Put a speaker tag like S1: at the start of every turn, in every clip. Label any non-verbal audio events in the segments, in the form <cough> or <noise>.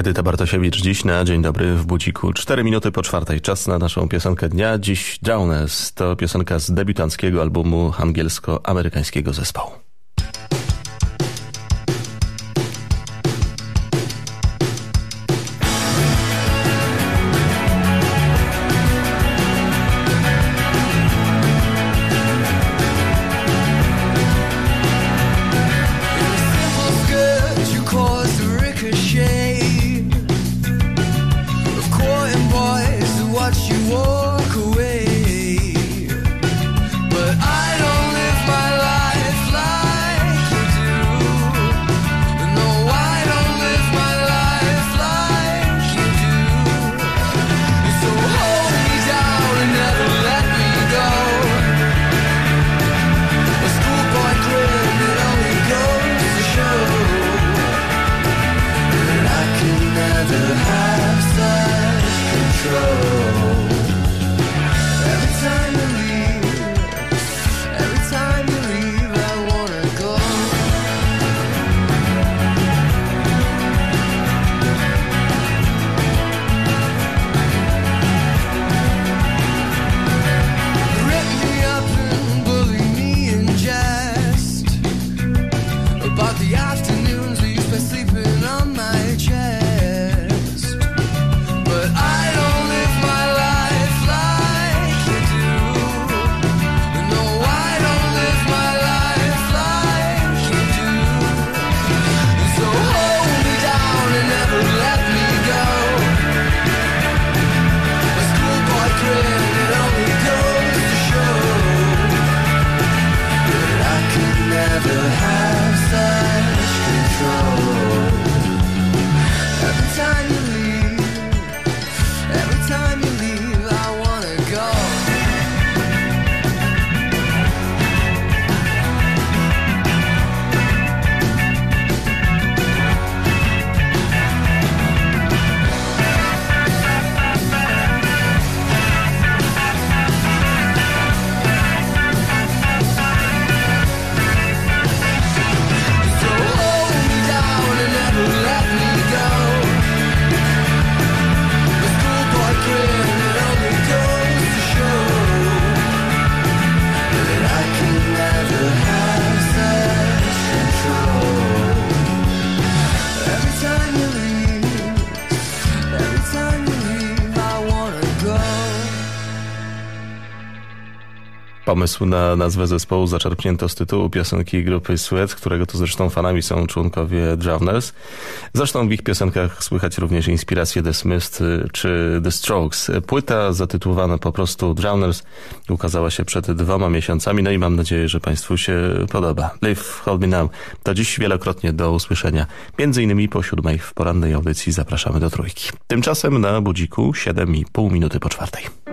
S1: Edyta Bartosiewicz dziś na Dzień Dobry w Buciku. Cztery minuty po czwartej. Czas na naszą piosenkę dnia. Dziś Jones to piosenka z debiutanckiego albumu angielsko-amerykańskiego zespołu.
S2: Pomysł na nazwę zespołu zaczerpnięto z tytułu piosenki grupy Sweat, którego to zresztą fanami są członkowie Drowners. Zresztą w ich piosenkach słychać również inspiracje The Smiths czy The Strokes. Płyta zatytułowana po prostu Drowners ukazała się przed dwoma miesiącami, no i mam nadzieję, że Państwu się podoba. Live Hold Me Now to dziś wielokrotnie do usłyszenia. Między innymi po siódmej w porannej audycji zapraszamy do trójki. Tymczasem na budziku 7,5 minuty po czwartej.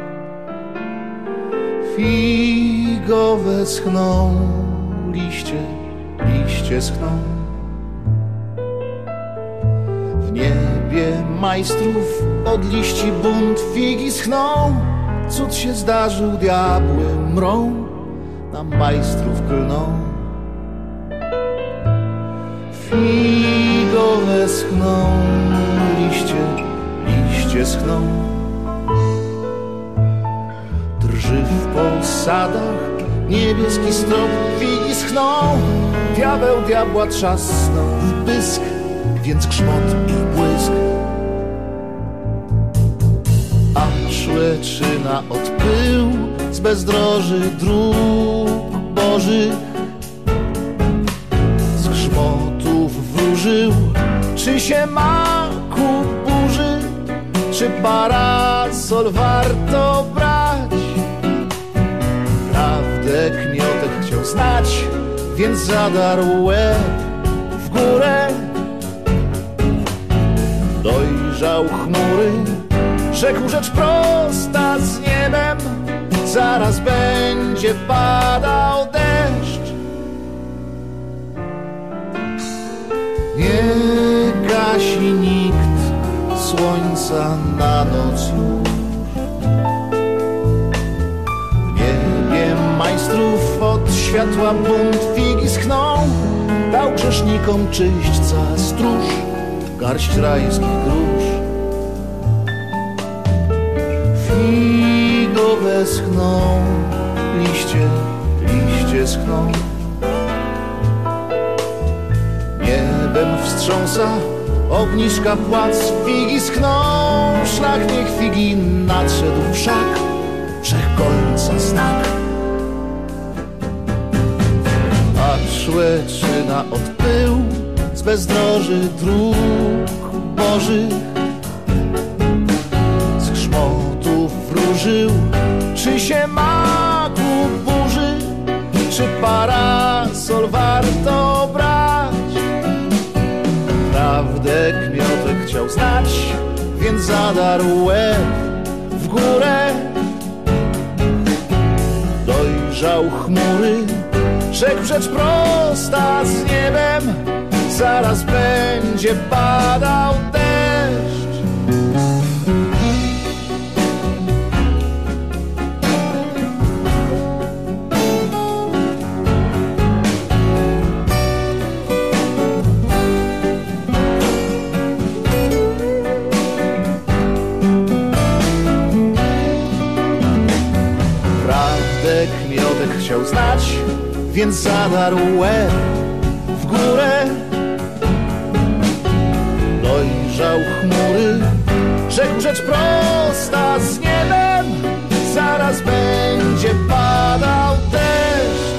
S3: Figowe schną liście, liście schną. W niebie majstrów od liści bunt figi schną. Cud się zdarzył, diabły mrą, na majstrów klną. Figowe schną liście, liście schną. Drży w posadach niebieski strop, figi schną. Diabeł diabła trzasnął w pysk, więc grzmot i błysk. A szłeczyna odpył z bezdroży dróg bożych. Z grzmotów wróżył, czy się maku burzy, czy parasol warto Kmiotek chciał znać, więc zadarł łeb w górę. Dojrzał chmury, rzekł rzecz prosta z niebem, zaraz będzie padał deszcz. Nie gasi nikt słońca na noc majstrów od światła bunt figi schną. Dał grzesznikom czyśćca stróż, garść rajskich grusz. Figowe schną, liście, liście schną. Niebem wstrząsa ogniska płac, figi schną. Szlak niech figi nadszedł wszak, wszechkońca znak. Patrz łeczyna odpył z bezdroży dróg bożych. Z grzmotów wróżył, czy się maku burzy, czy parasol warto brać. Prawdę kmiotek chciał znać, więc zadarł łeb w górę. Dojrzał chmury, rzekł rzecz prosta z niebem, zaraz będzie padał deszcz. Prawdę kmiotek chciał znać, więc zadarł łeb w górę. Dojrzał chmury, rzekł rzecz prosta z niebem, zaraz będzie padał deszcz.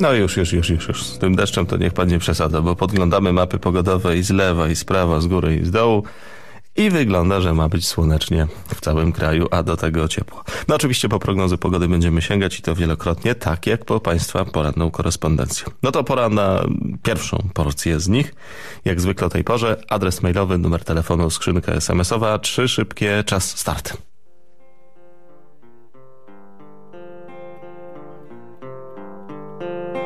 S2: No już, już, już, już, już. Z tym deszczem to niech pan nie przesada, bo podglądamy mapy pogodowe i z lewa, i z prawa, z góry, i z dołu. I wygląda, że ma być słonecznie w całym kraju, a do tego ciepło. No oczywiście po prognozy pogody będziemy sięgać i to wielokrotnie, tak jak po Państwa poranną korespondencję. No to pora na pierwszą porcję z nich. Jak zwykle o tej porze adres mailowy, numer telefonu, skrzynka SMS-owa, trzy szybkie, czas start.
S4: Taksówka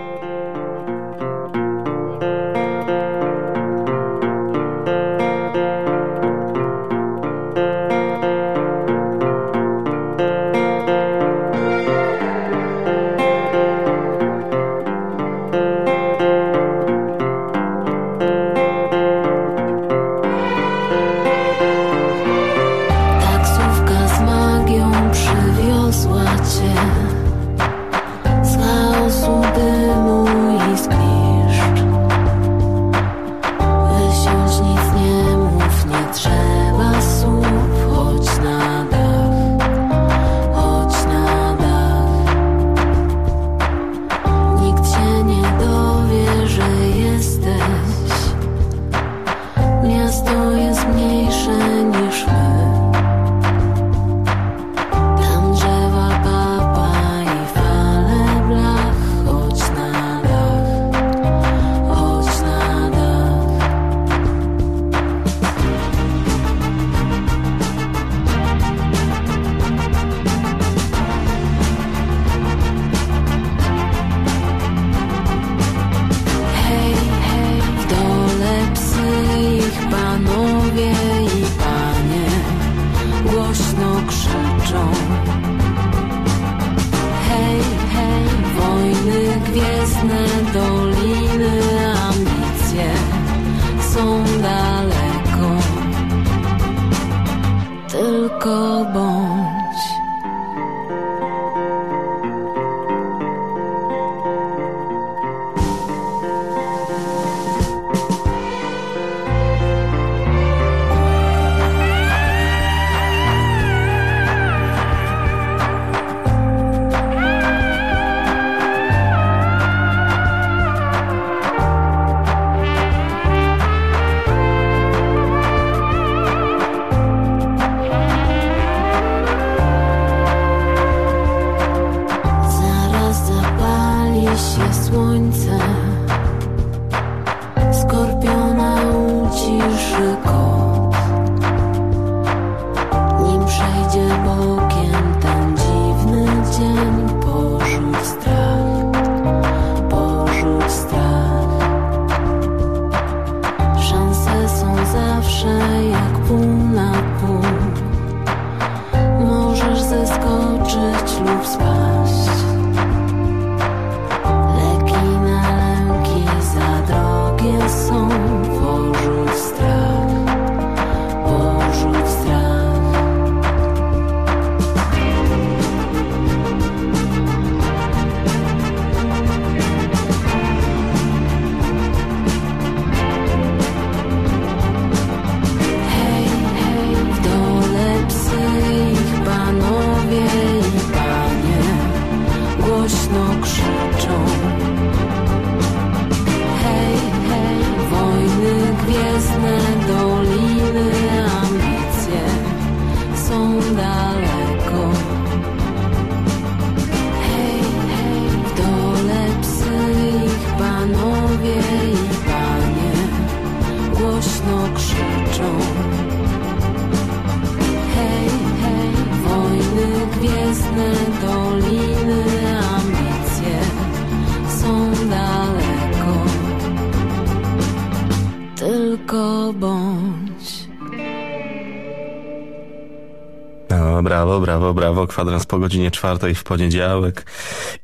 S2: brawo, brawo, brawo. Kwadrans po godzinie czwartej w poniedziałek.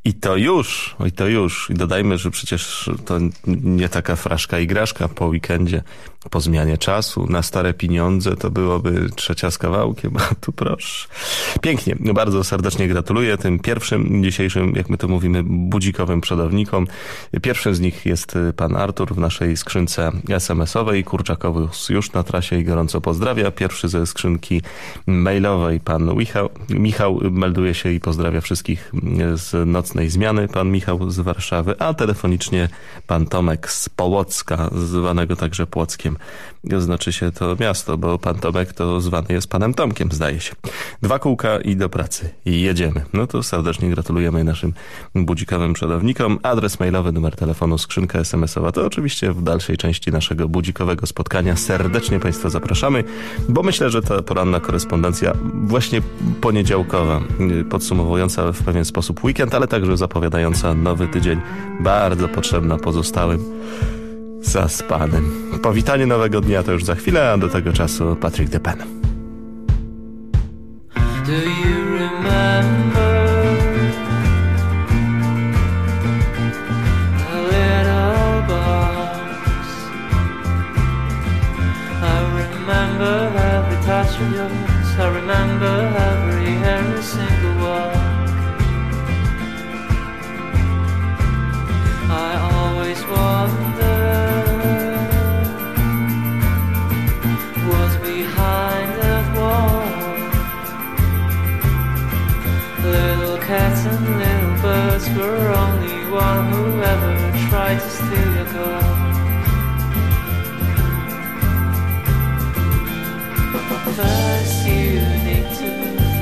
S2: I to już, i to już. I dodajmy, że przecież to nie taka fraszka i graszka po weekendzie, po zmianie czasu, na stare pieniądze to byłoby trzecia z kawałkiem, a tu proszę. Pięknie, bardzo serdecznie gratuluję tym pierwszym dzisiejszym, jak my to mówimy, budzikowym przodownikom. Pierwszym z nich jest pan Artur w naszej skrzynce SMS-owej. Kurczakowus już na trasie i gorąco pozdrawia. Pierwszy ze skrzynki mailowej pan Michał, Michał melduje się i pozdrawia wszystkich z nocnej zmiany. Pan Michał z Warszawy, a telefonicznie pan Tomek z Połocka, zwanego także Płockiem. Znaczy się to miasto, bo pan Tomek to zwany jest panem Tomkiem, zdaje się. Dwa kółka i do pracy. I jedziemy. No to serdecznie gratulujemy naszym budzikowym przodownikom. Adres mailowy, numer telefonu, skrzynka SMS-owa to oczywiście w dalszej części naszego budzikowego spotkania. Serdecznie Państwa zapraszamy, bo myślę, że ta poranna korespondencja właśnie poniedziałkowa, podsumowująca w pewien sposób weekend, ale także zapowiadająca nowy tydzień, bardzo potrzebna pozostałym zaspanym. Powitanie nowego dnia to już za chwilę, a do tego czasu Patrick DePen.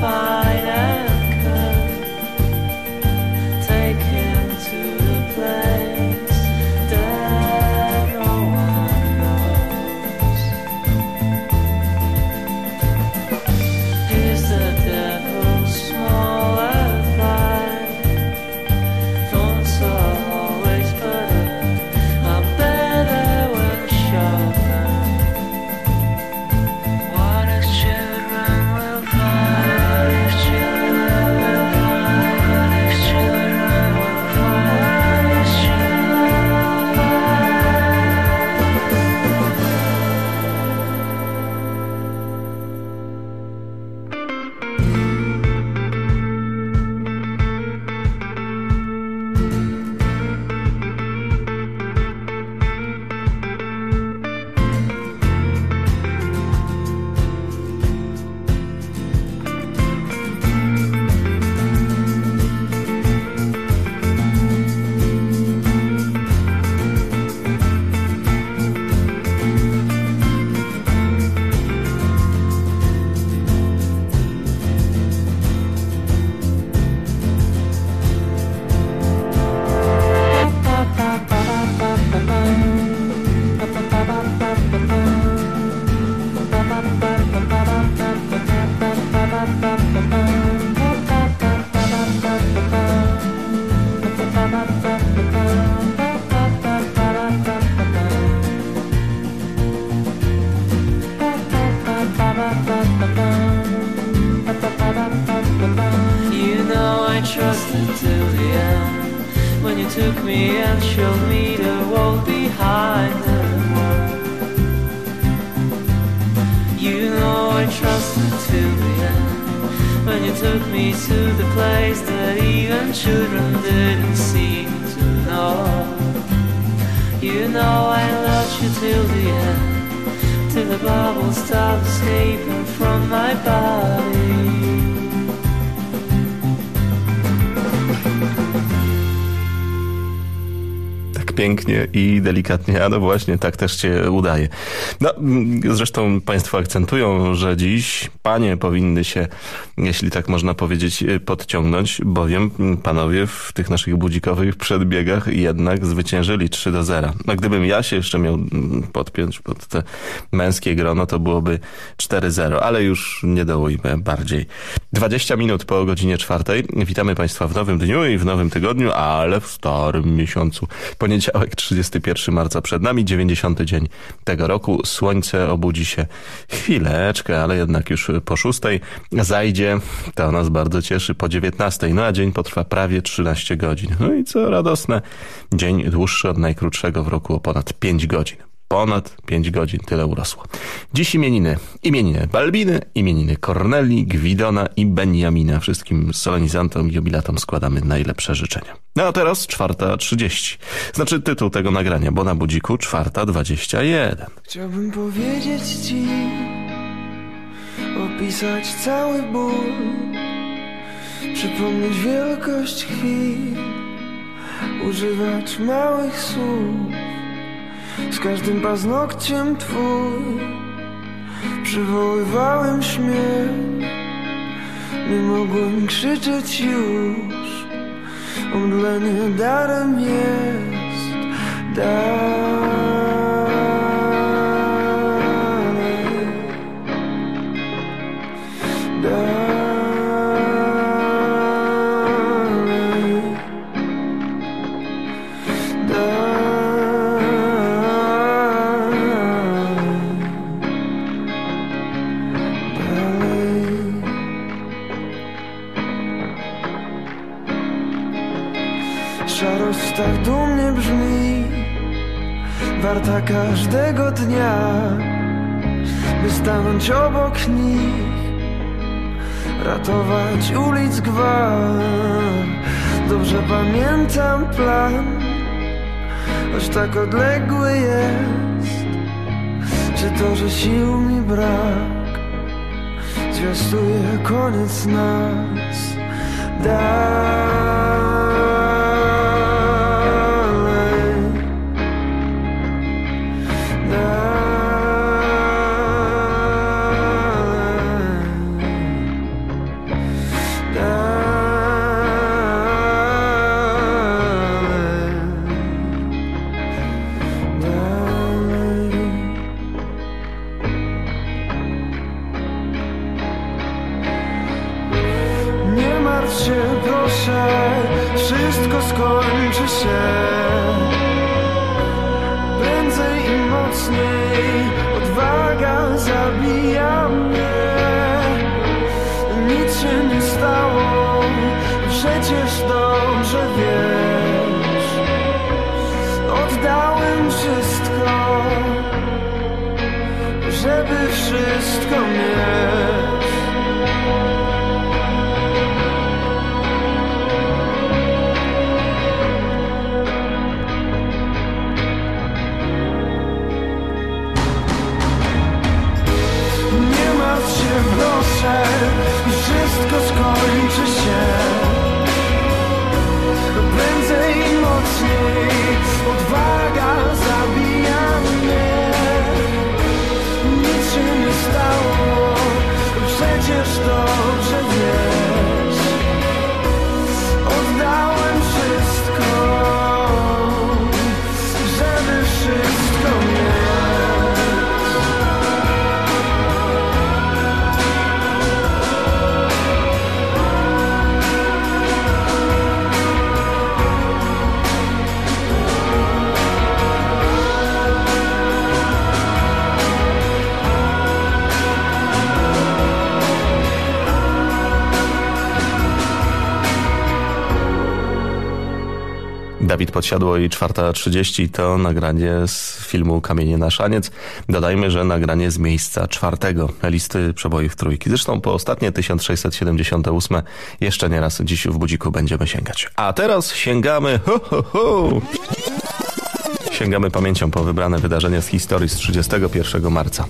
S2: To you
S4: took me and showed me the world behind them. You know I trusted till the end. When you took me to the place that even children didn't seem to know. You know I loved you till the end. Till the bubbles stopped escaping from my body.
S2: Pięknie i delikatnie, a no właśnie, tak też się udaje. No, zresztą Państwo akcentują, że dziś panie powinny się, jeśli tak można powiedzieć, podciągnąć, bowiem panowie w tych naszych budzikowych przedbiegach jednak zwyciężyli 3 do 0. No, gdybym ja się jeszcze miał podpiąć pod te męskie grono, to byłoby 4-0, ale już nie dołujmy bardziej. 20 minut po godzinie czwartej. Witamy Państwa w nowym dniu i w nowym tygodniu, ale w starym miesiącu. Poniedziałek Poniedziałek, 31 marca przed nami, 90 dzień tego roku. Słońce obudzi się chwileczkę, ale jednak już po szóstej zajdzie. To nas bardzo cieszy po 19. No a dzień potrwa prawie 13 godzin. No i co radosne, dzień dłuższy od najkrótszego w roku o ponad 5 godzin ponad 5 godzin, tyle urosło. Dziś imieniny. Imieniny Balbiny, imieniny Korneli, Gwidona i Benjamina. Wszystkim solenizantom i jubilatom składamy najlepsze życzenia. No a teraz czwarta trzydzieści. Znaczy tytuł tego nagrania, bo na budziku czwarta dwadzieścia jeden.
S5: Chciałbym powiedzieć ci, opisać cały ból, przypomnieć wielkość chwil, używać małych słów z każdym paznokciem twój Przywoływałem śmiech Nie mogłem krzyczeć już Omdlenie darem jest Dar każdego dnia, by stanąć obok nich, ratować ulic gwar. Dobrze pamiętam plan, choć tak odległy jest. Czy to, że sił mi brak, zwiastuje koniec nas? Daj się. Prędzej i mocniej Odwaga zabija mnie. Nic się nie stało Przecież dobrze wiesz. Oddałem wszystko Żeby wszystko mieć.
S2: Dawid Podsiadło i 4.30 to nagranie z filmu Kamienie na szaniec. Dodajmy, że nagranie z miejsca czwartego listy przebojów trójki. Zresztą po ostatnie 1678 jeszcze nieraz dziś w budziku będziemy sięgać. A teraz sięgamy ho, ho, ho. Sięgamy pamięcią po wybrane wydarzenia z historii z 31 marca.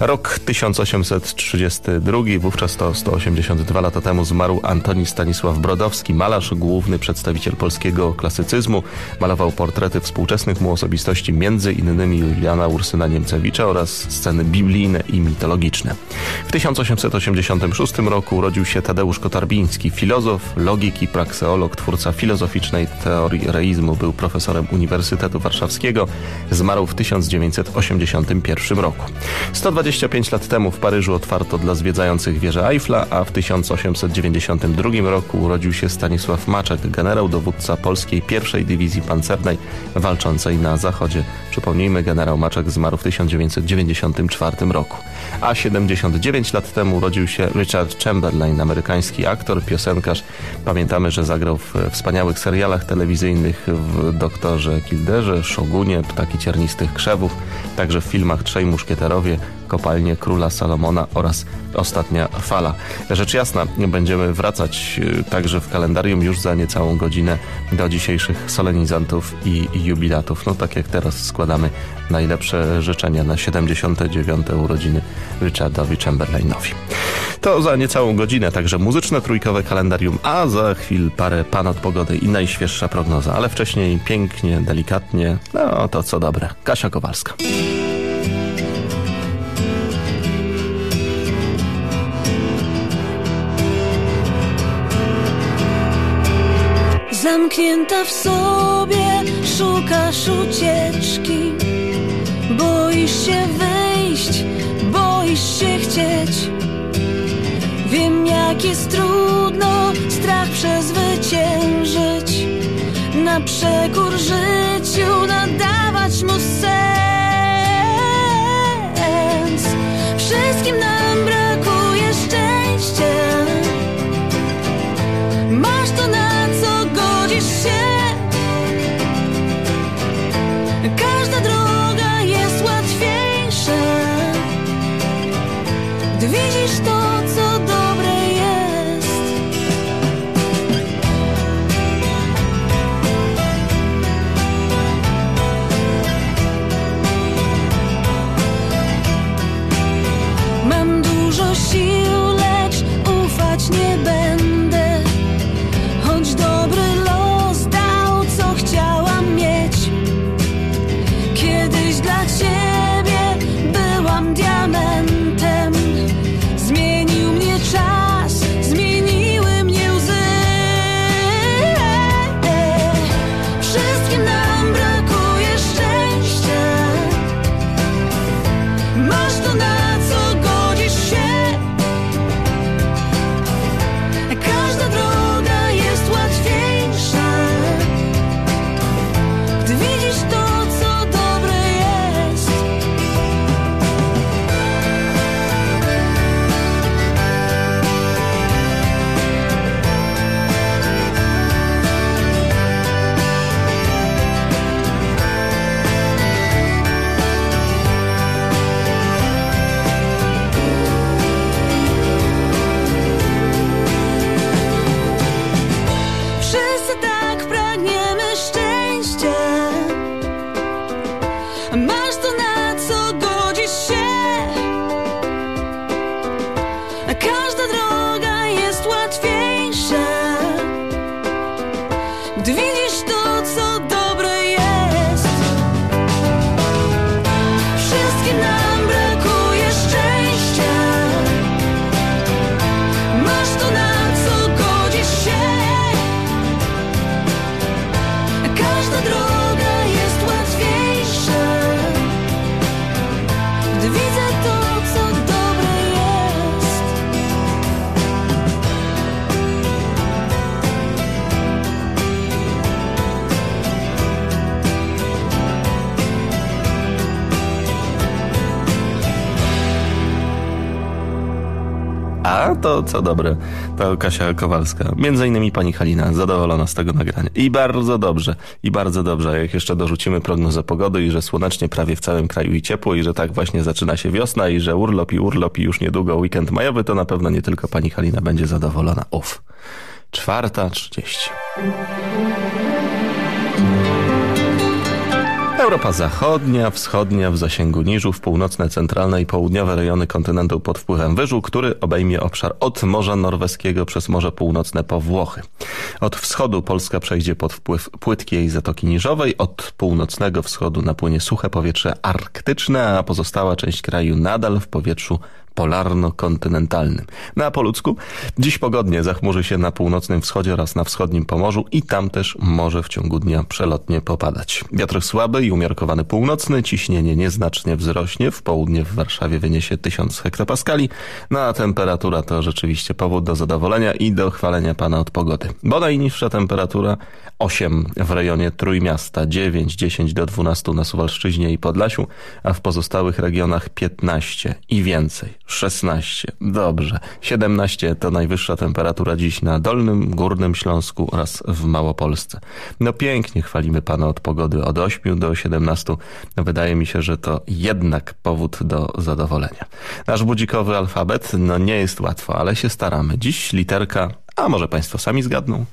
S2: Rok 1832, wówczas to 182 lata temu zmarł Antoni Stanisław Brodowski, malarz, główny przedstawiciel polskiego klasycyzmu. Malował portrety współczesnych mu osobistości, między innymi Juliana Ursyna Niemcewicza oraz sceny biblijne i mitologiczne. W 1886 roku urodził się Tadeusz Kotarbiński, filozof, logik i prakseolog, twórca filozoficznej teorii reizmu, był profesorem Uniwersytetu Warszawskiego Zmarł w 1981 roku. 125 lat temu w Paryżu otwarto dla zwiedzających wieżę Eiffla, a w 1892 roku urodził się Stanisław Maczek, generał dowódca polskiej pierwszej dywizji pancernej walczącej na zachodzie. Przypomnijmy, generał Maczek zmarł w 1994 roku. A 79 lat temu urodził się Richard Chamberlain, amerykański aktor, piosenkarz. Pamiętamy, że zagrał w wspaniałych serialach telewizyjnych w Doktorze Kilderze, Shogunie, Ptaki Ciernistych Krzewów, także w filmach Trzej Muszkieterowie, Kopalnie Króla Salomona oraz Ostatnia Fala. Rzecz jasna, będziemy wracać y, także w kalendarium już za niecałą godzinę do dzisiejszych solenizantów i jubilatów. No tak jak teraz składamy najlepsze życzenia na 79. urodziny Richardowi Chamberlainowi. To za niecałą godzinę, także muzyczne trójkowe kalendarium, a za chwil parę pan od pogody i najświeższa prognoza, ale wcześniej pięknie, delikatnie, no to co dobre. Kasia Kowalska.
S6: Zamknięta w sobie, szukasz ucieczki. Boisz się wejść, boisz się chcieć. Wiem jak jest trudno strach przezwyciężyć. Na przekór życiu nadawać mu sens. Wszystkim nam to co dobre, to
S2: Kasia Kowalska. Między innymi pani Halina, zadowolona z tego nagrania. I bardzo dobrze, i bardzo dobrze. Jak jeszcze dorzucimy prognozę pogody i że słonecznie prawie w całym kraju i ciepło i że tak właśnie zaczyna się wiosna i że urlop i urlop i już niedługo weekend majowy, to na pewno nie tylko pani Halina będzie zadowolona. Uf. Czwarta trzydzieści. Europa Zachodnia, Wschodnia w zasięgu niżów, północne, centralne i południowe rejony kontynentu pod wpływem wyżu, który obejmie obszar od Morza Norweskiego przez Morze Północne po Włochy. Od wschodu Polska przejdzie pod wpływ płytkiej Zatoki Niżowej, od północnego wschodu napłynie suche powietrze arktyczne, a pozostała część kraju nadal w powietrzu polarno-kontynentalnym. Na ludzku dziś pogodnie zachmurzy się na północnym wschodzie oraz na wschodnim Pomorzu i tam też może w ciągu dnia przelotnie popadać. Wiatr słaby i umiarkowany północny, ciśnienie nieznacznie wzrośnie, w południe w Warszawie wyniesie 1000 hektopaskali, no a temperatura to rzeczywiście powód do zadowolenia i do chwalenia Pana od pogody. Bo najniższa temperatura 8 w rejonie Trójmiasta, 9, 10 do 12 na Suwalszczyźnie i Podlasiu, a w pozostałych regionach 15 i więcej. 16. Dobrze. 17 to najwyższa temperatura dziś na Dolnym, Górnym Śląsku oraz w Małopolsce. No pięknie chwalimy Pana od pogody od 8 do 17. No wydaje mi się, że to jednak powód do zadowolenia. Nasz budzikowy alfabet, no nie jest łatwo, ale się staramy. Dziś literka, a może Państwo sami zgadną?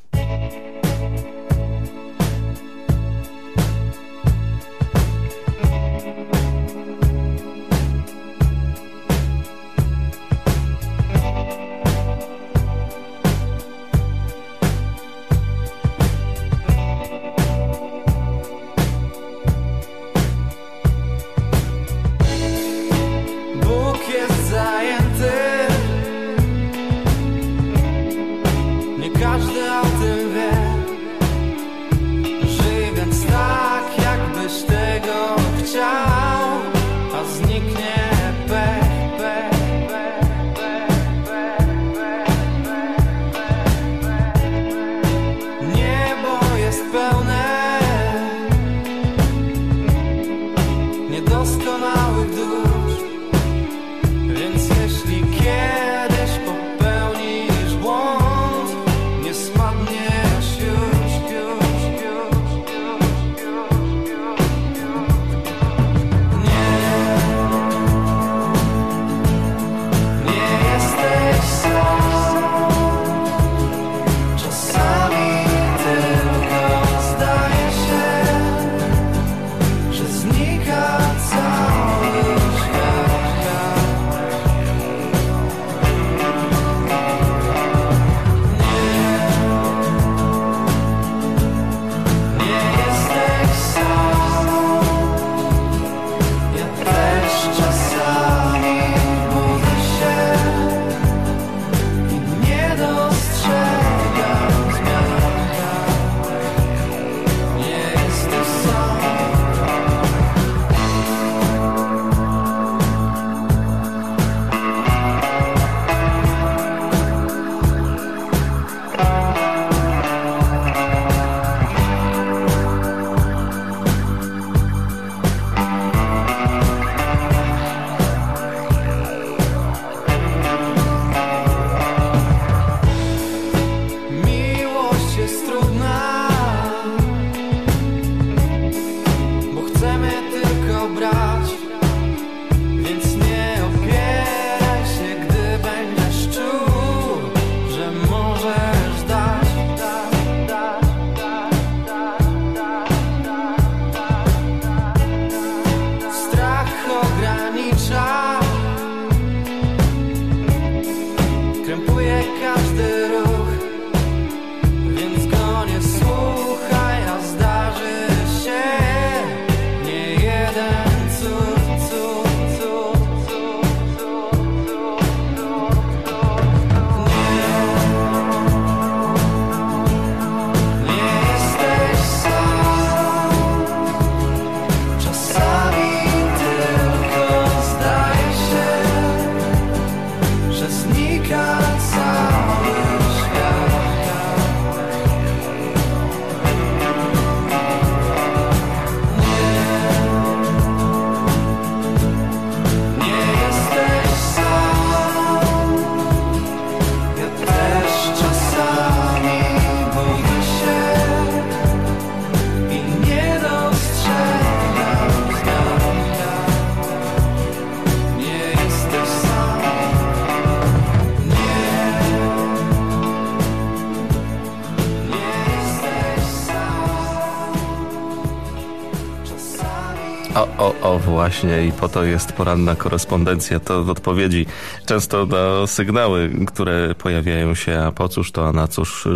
S7: Właśnie i po to jest poranna korespondencja, to odpowiedzi często na sygnały, które pojawiają się, a po cóż to, a na cóż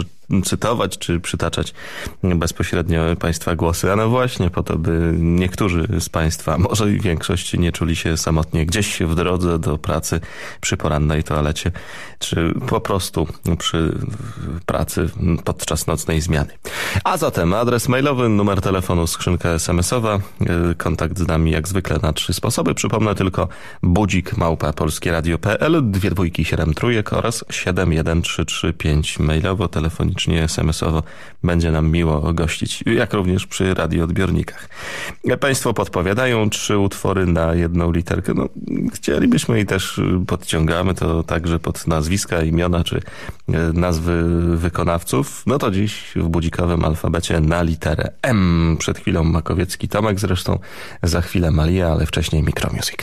S7: cytować czy przytaczać bezpośrednio Państwa głosy, a no właśnie po to, by niektórzy z Państwa, może i większość, nie czuli się samotnie gdzieś w drodze do pracy przy porannej toalecie, czy po prostu przy pracy podczas nocnej zmiany. A zatem adres mailowy, numer telefonu, skrzynka SMS-owa, kontakt z nami jak zwykle na trzy sposoby. Przypomnę tylko budzik małpa polskieradio.pl, dwie dwójki, siedem trójek oraz 71335 mailowo, telefonicznie SMS-owo będzie nam miło gościć, jak również przy radioodbiornikach. Państwo podpowiadają trzy utwory na jedną literkę. No, chcielibyśmy i też podciągamy to także pod nazwiska, imiona czy nazwy wykonawców. No to dziś w budzikowym alfabecie na literę M. Przed chwilą Makowiecki Tomek zresztą, za chwilę Malia, ale wcześniej Micromusic.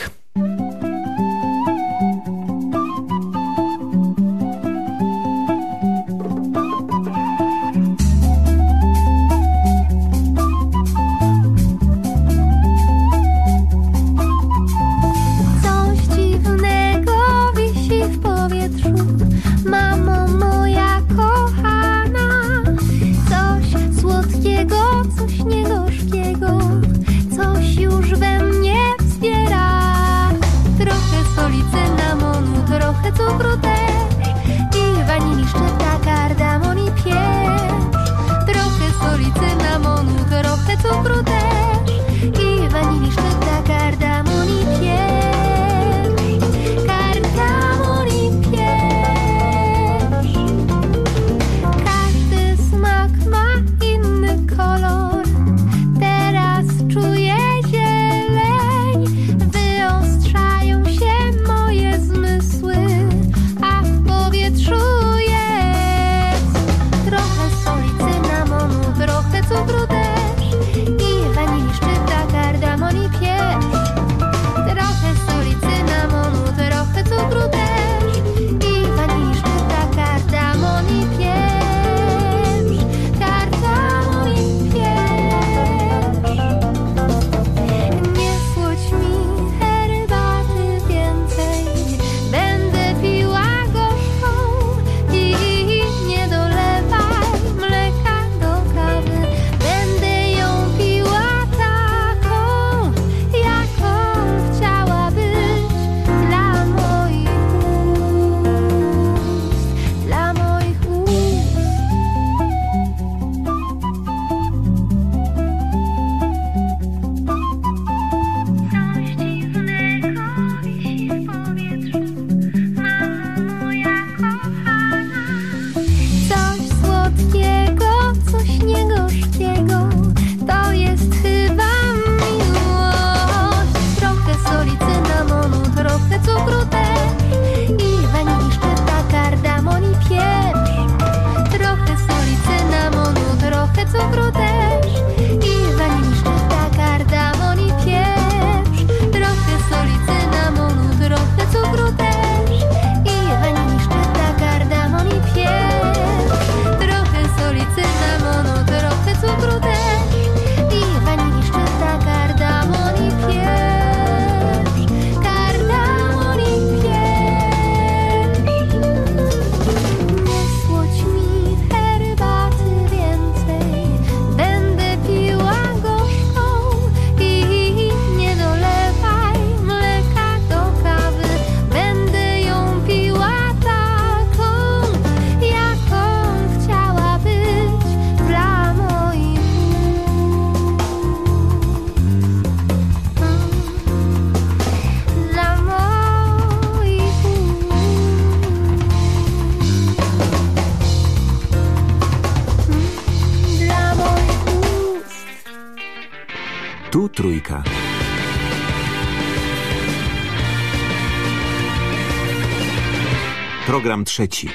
S8: Trzeci.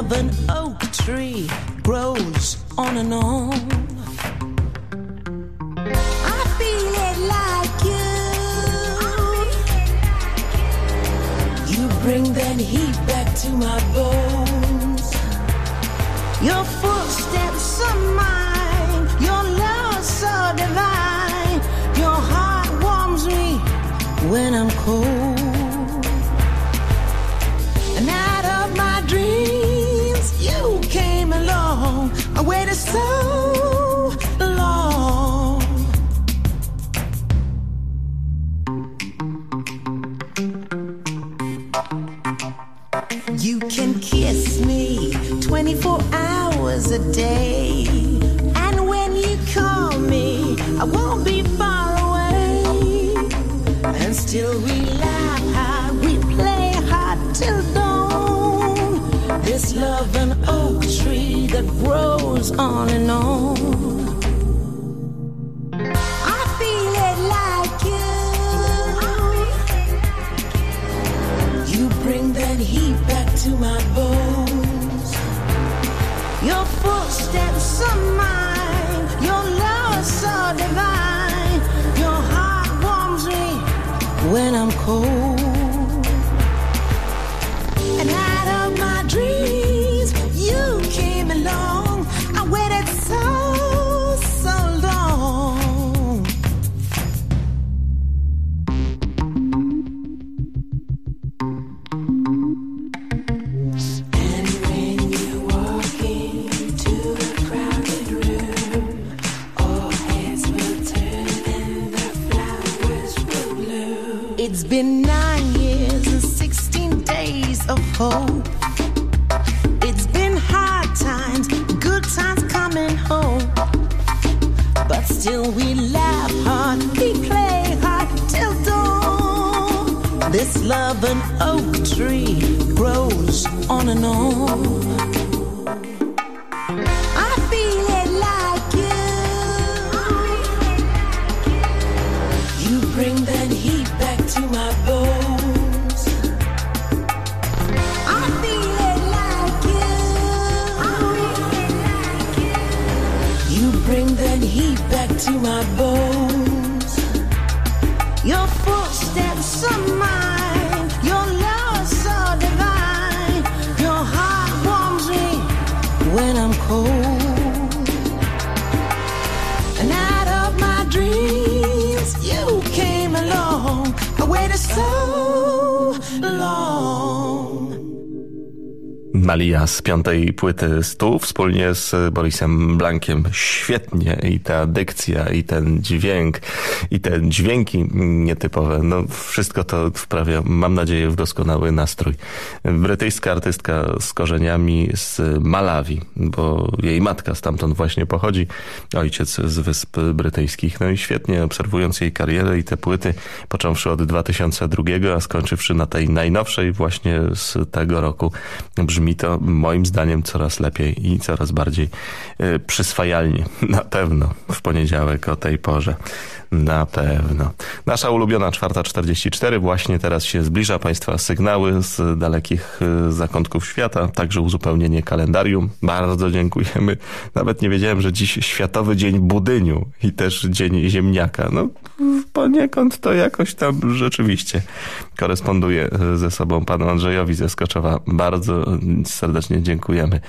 S9: Of
S8: an oak tree grows on and on. I feel it like you. You bring that heat back to my bones. Your footsteps are mine. Your love so divine. Your heart warms me when I'm cold. On and on. I feel it like you. You bring that heat back to my bones. Your footsteps are mine. Your love is so divine. Your heart warms me when I'm cold.
S2: Malia z piątej płyty Stu wspólnie z Borisem Blankiem. Świetnie i ta dykcja, i ten dźwięk, i te dźwięki nietypowe. No wszystko to wprawia, mam nadzieję, w doskonały nastrój. Brytyjska artystka z korzeniami z Malawi, bo jej matka stamtąd właśnie pochodzi, ojciec z Wysp Brytyjskich. No i świetnie obserwując jej karierę i te płyty, począwszy od 2002, a skończywszy na tej najnowszej właśnie z tego roku, brzmi to moim zdaniem coraz lepiej i coraz bardziej y, przyswajalnie. <laughs> Na pewno w poniedziałek o tej porze. Na pewno. Nasza ulubiona 4.44 właśnie teraz się zbliża. Państwa sygnały z dalekich y, zakątków świata, także uzupełnienie kalendarium. Bardzo dziękujemy. Nawet nie wiedziałem, że dziś Światowy Dzień Budyniu i też Dzień Ziemniaka. No poniekąd to jakoś tam rzeczywiście koresponduje y, ze sobą panu Andrzejowi ze Skoczowa. Bardzo serdecznie dziękujemy.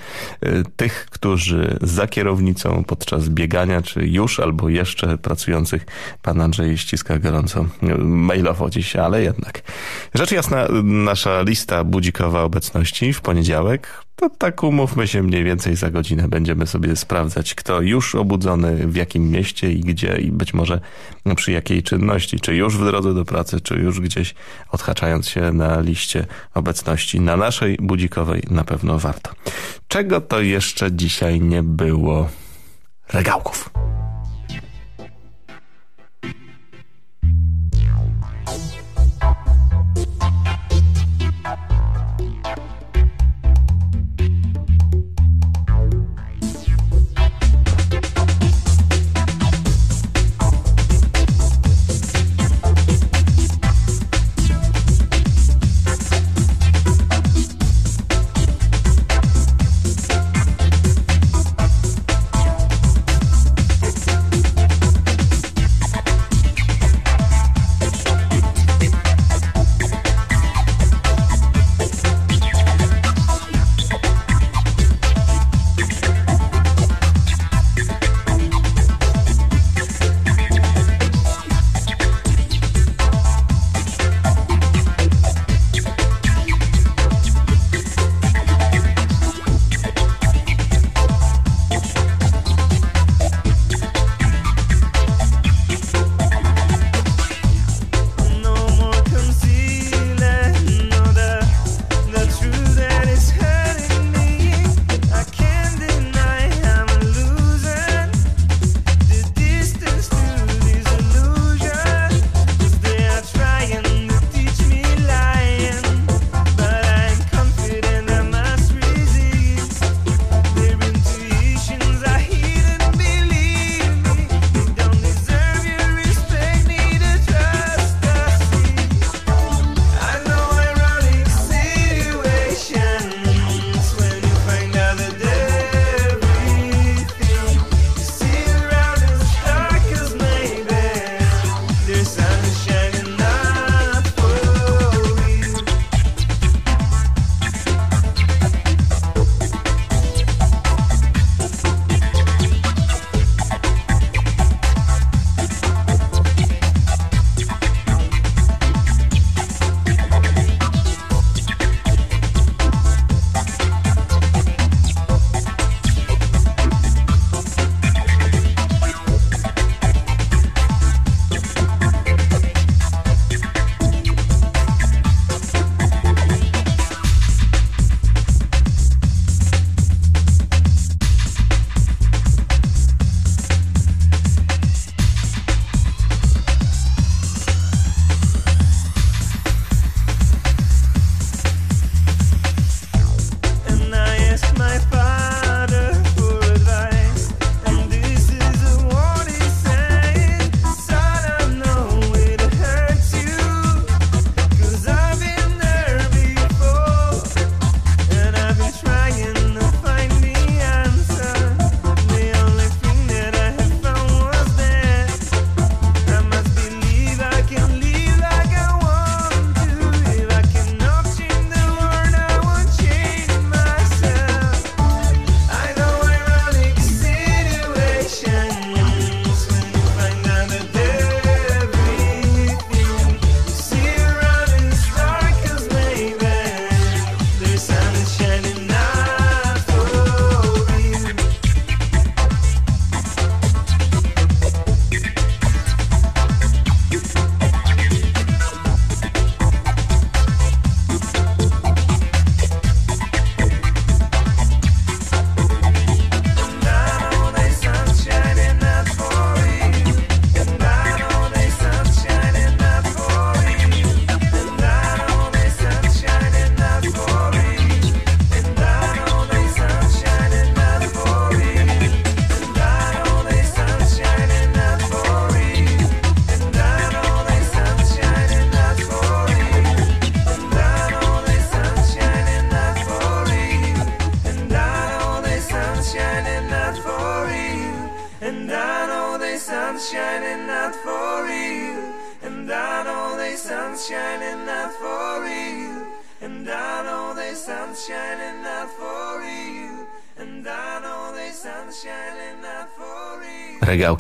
S2: Y, Tych, którzy za kierownicą podczas biegania, czy już albo jeszcze pracujących, pan Andrzej ściska gorąco mailowo dziś, ale jednak. Rzecz jasna, nasza lista budzikowa obecności w poniedziałek to tak umówmy się mniej więcej za godzinę. Będziemy sobie sprawdzać, kto już obudzony, w jakim mieście i gdzie i być może przy jakiej czynności. Czy już w drodze do pracy, czy już gdzieś odhaczając się na liście obecności. Na naszej budzikowej na pewno warto. Czego to jeszcze dzisiaj nie było? Regałków.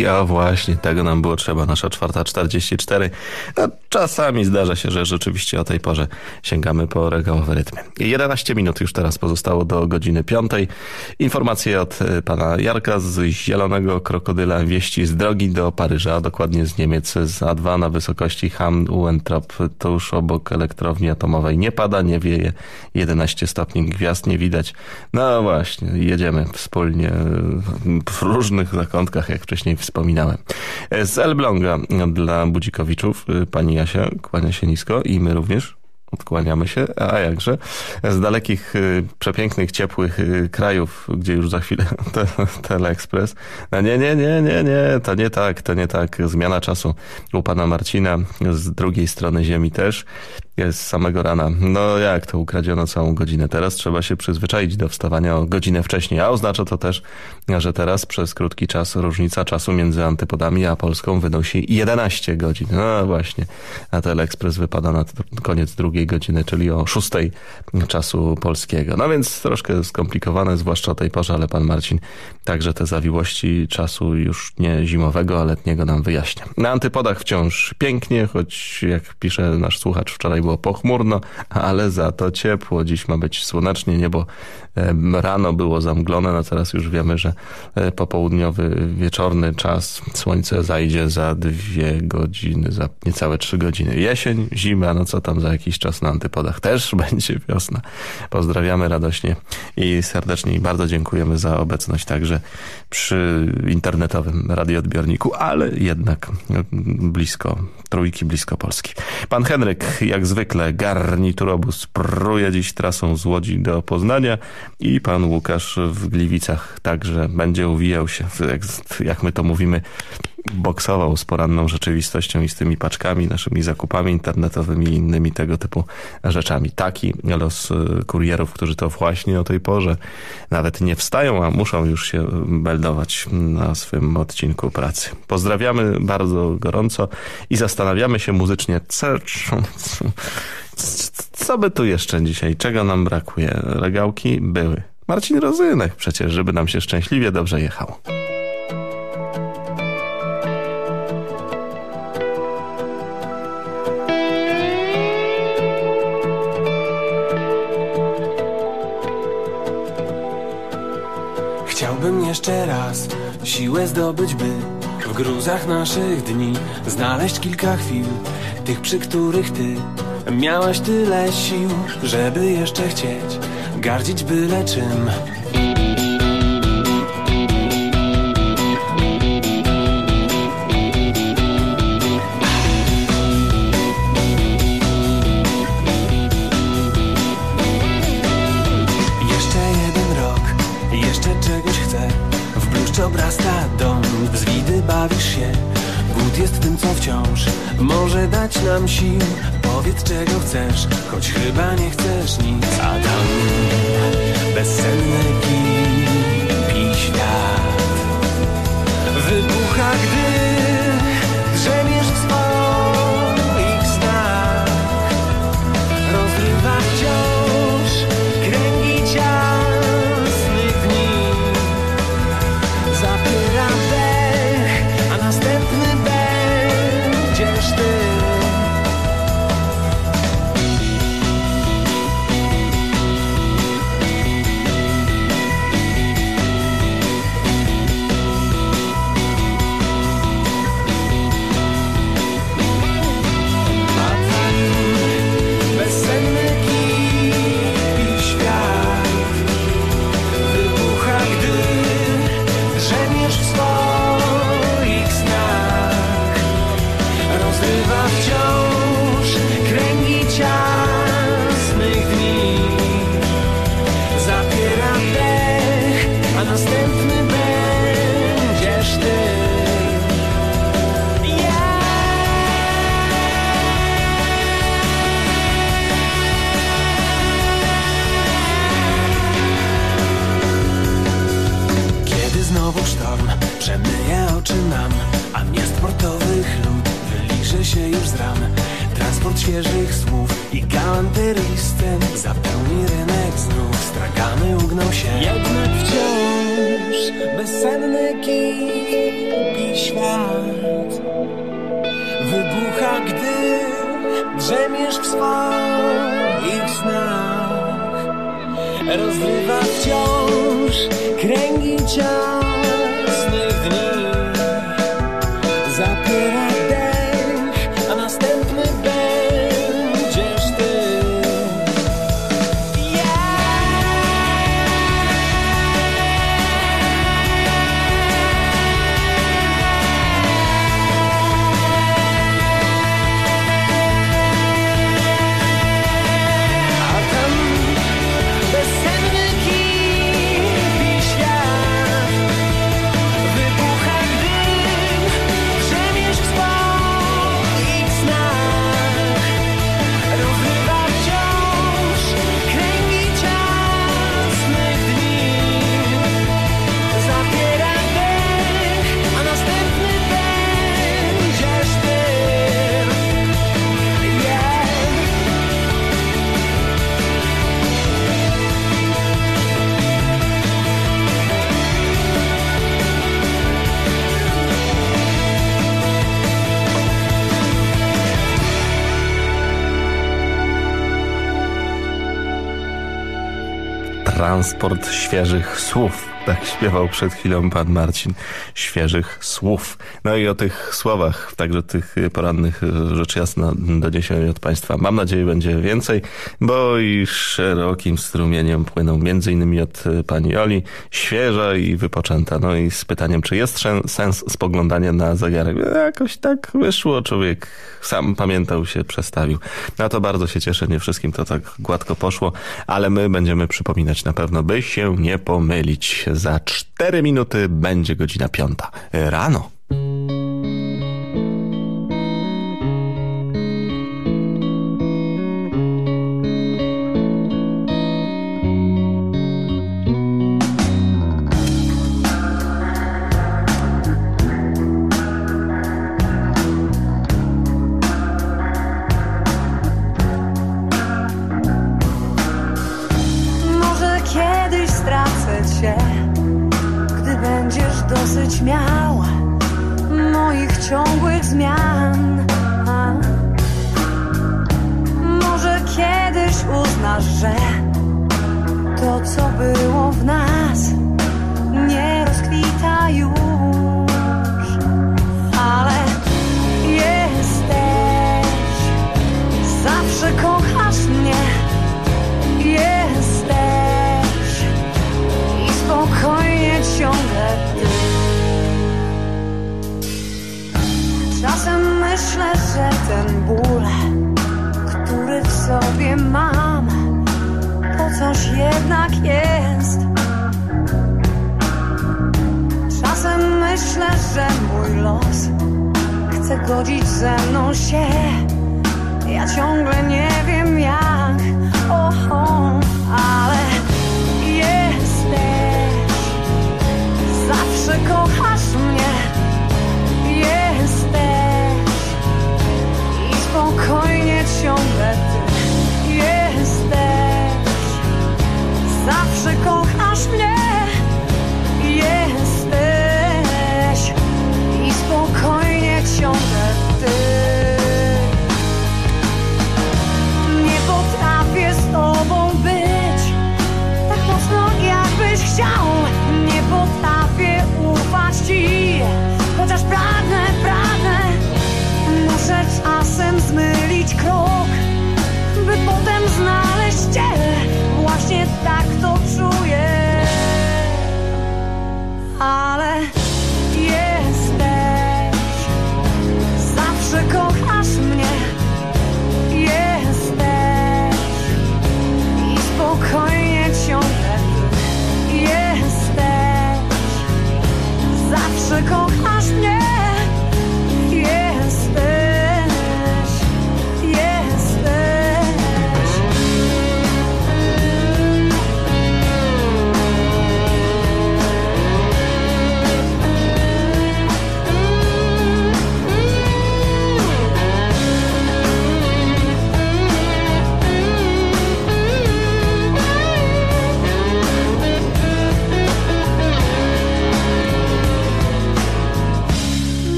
S2: A właśnie, tego nam było trzeba, nasza czwarta 44. No, czasami zdarza się, że rzeczywiście o tej porze sięgamy po regałowe rytmy. 11 minut już teraz pozostało do godziny 5. Informacje od e, pana Jarka z Zielonego Krokodyla, wieści z drogi do Paryża, dokładnie z Niemiec, z A2 na wysokości Ham Uentrop, tuż obok elektrowni atomowej. Nie pada, nie wieje, 11 stopni gwiazd nie widać. No właśnie, jedziemy wspólnie w różnych zakątkach, jak wcześniej wspominałem. Z Elbląga dla Budzikowiczów pani Jasia kłania się nisko i my również. Odkłaniamy się, a jakże. Z dalekich, y, przepięknych, ciepłych y, krajów, gdzie już za chwilę <laughs> te, Teleexpress. No nie, nie, nie, nie, nie, to nie tak, to nie tak. Zmiana czasu u pana Marcina z drugiej strony ziemi też jest samego rana. No jak to ukradziono całą godzinę? Teraz trzeba się przyzwyczaić do wstawania o godzinę wcześniej, a oznacza to też, że teraz przez krótki czas różnica czasu między antypodami a Polską wynosi 11 godzin. No właśnie, a Teleexpress wypada na koniec drugiej godziny, czyli o 6 czasu polskiego. No więc troszkę skomplikowane, zwłaszcza o tej porze, ale pan Marcin także te zawiłości czasu już nie zimowego, a letniego nam wyjaśnia. Na antypodach wciąż pięknie, choć jak pisze nasz słuchacz wczoraj było pochmurno, ale za to ciepło. Dziś ma być słonecznie, niebo rano było zamglone, no teraz już wiemy, że e, popołudniowy, wieczorny czas słońce zajdzie za dwie godziny, za niecałe trzy godziny. Jesień, zima, no co tam za jakiś czas na antypodach też <laughs> będzie wiosna. Pozdrawiamy radośnie i serdecznie i bardzo dziękujemy za obecność także przy internetowym radioodbiorniku, ale jednak blisko, trójki blisko Polski. Pan Henryk, jak zwykle, garniturobus pruje dziś trasą z Łodzi do Poznania i pan Łukasz w Gliwicach także będzie uwijał się, jak, my to mówimy, boksował z poranną rzeczywistością i z tymi paczkami, naszymi zakupami internetowymi i innymi tego typu rzeczami. Taki los y, kurierów, którzy to właśnie o tej porze nawet nie wstają, a muszą już się meldować na swym odcinku pracy. Pozdrawiamy bardzo gorąco i zastanawiamy się muzycznie, co, co by tu jeszcze dzisiaj, czego nam brakuje? Regałki były. Marcin Rozynek przecież, żeby nam się szczęśliwie dobrze jechało.
S5: Jeszcze raz siłę zdobyć, by w gruzach naszych dni znaleźć kilka chwil, tych przy których ty miałaś tyle sił, żeby jeszcze chcieć gardzić byle czym. Wciąż. Może dać nam sił. Powiedz, czego chcesz, choć chyba nie chcesz nic. A tam bezsenny kipi świat. Wybucha, gdy
S2: transport świeżych słów.
S10: Tak śpiewał przed chwilą pan Marcin świeżych słów. No i o tych słowach, także tych porannych rzecz jasna doniesień od państwa mam nadzieję będzie więcej, bo i szerokim strumieniem płyną między innymi od pani Oli, świeża i wypoczęta. No i z pytaniem, czy jest sens spoglądania na zegarek? Jakoś tak wyszło, człowiek sam pamiętał się, przestawił. No to bardzo się cieszę, nie wszystkim to tak gładko poszło, ale my będziemy przypominać na pewno, by się nie pomylić. Za 4 minuty będzie godzina piąta rano.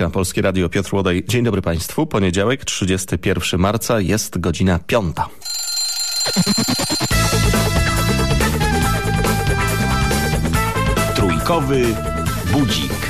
S2: Trójka, Polskie Radio, Piotr Łodej. Dzień dobry Państwu. Poniedziałek, 31 marca, jest godzina piąta.
S11: Trójkowy budzik.